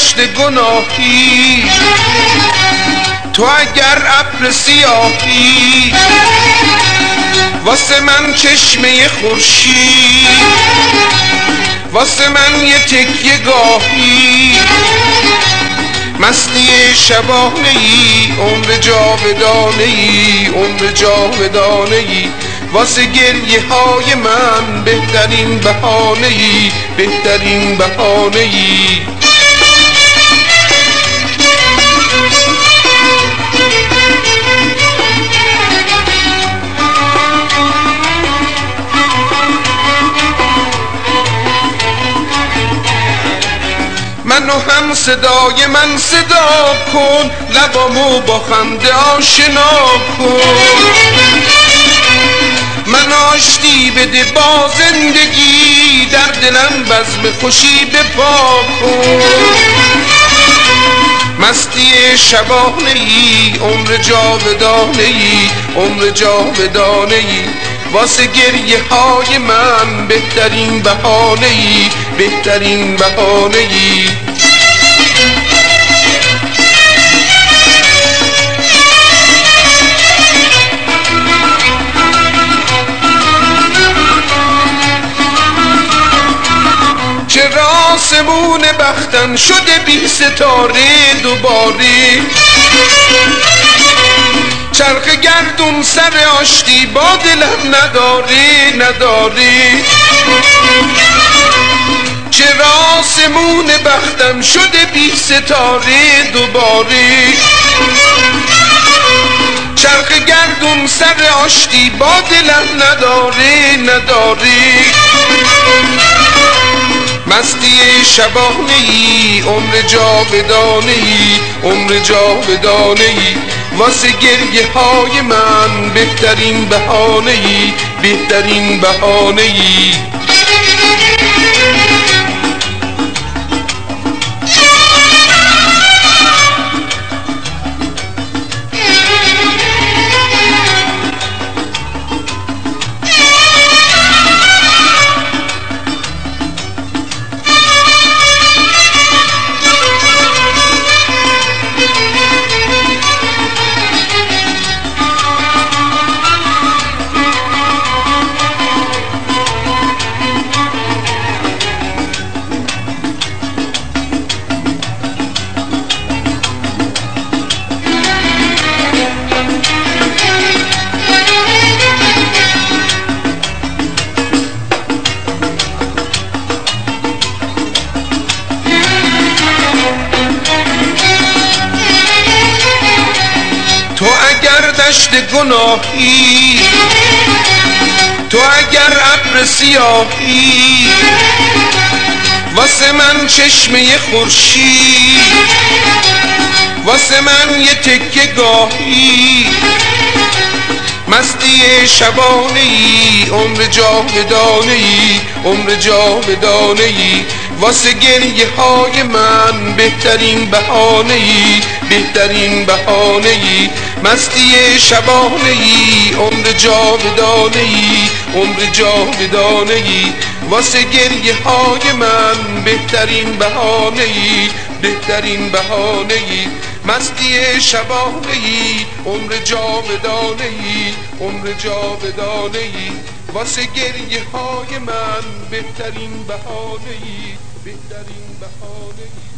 دشت گناهی. تو اگر ابر سیاهی واسه من چشمه خورشید واسه من یه تکیه گاهی. مستی شبانه ای عمر جاودانه ای عمر جاودانه ای واسه گریه های من بهترین بهانه ای بهترین بهانه ای صدای من صدا کن لبامو با خنده آشنا کن. من آشتی بده با زندگی در دلم بزم خوشی به پا کن. مستی شبانه ای عمر جاودانه ای عمر جاودانه ای واسه گریه های من بهترین بهانه ای بهترین بهانه ای آسمون بختن شده بی ستاره دوباره. چرخ گردون سر آشتی با دلم نداری نداری چرا آسمون بختم شده بی ستاره دوباره؟ چرخ گردون سر آشتی با دلم نداری نداری مستی شبانه ای عمر جاودانه ای عمر جاودانه ای واسه گریه های من بهترین بهانه ای بهترین بهانه ای دشت گناهی. تو اگر ابر سیاهی واسه من چشمه خورشید واسه من یه تکه گاهی. مستی شبانه ای عمر جاودانه ای عمر جاودانه ای واسه گریه های من بهترین بهانه ای بهترین بهانه ای مستی شبانه ای عمر جاودانه ای عمر جاودانه ای واسه گریه های من بهترین بهانه ای بهترین بهانه ای مستی شبانه ای عمر جاودانه ای عمر جاودانه ای واسه گریه های من بهترین بهانه ای بهترین بهانه ای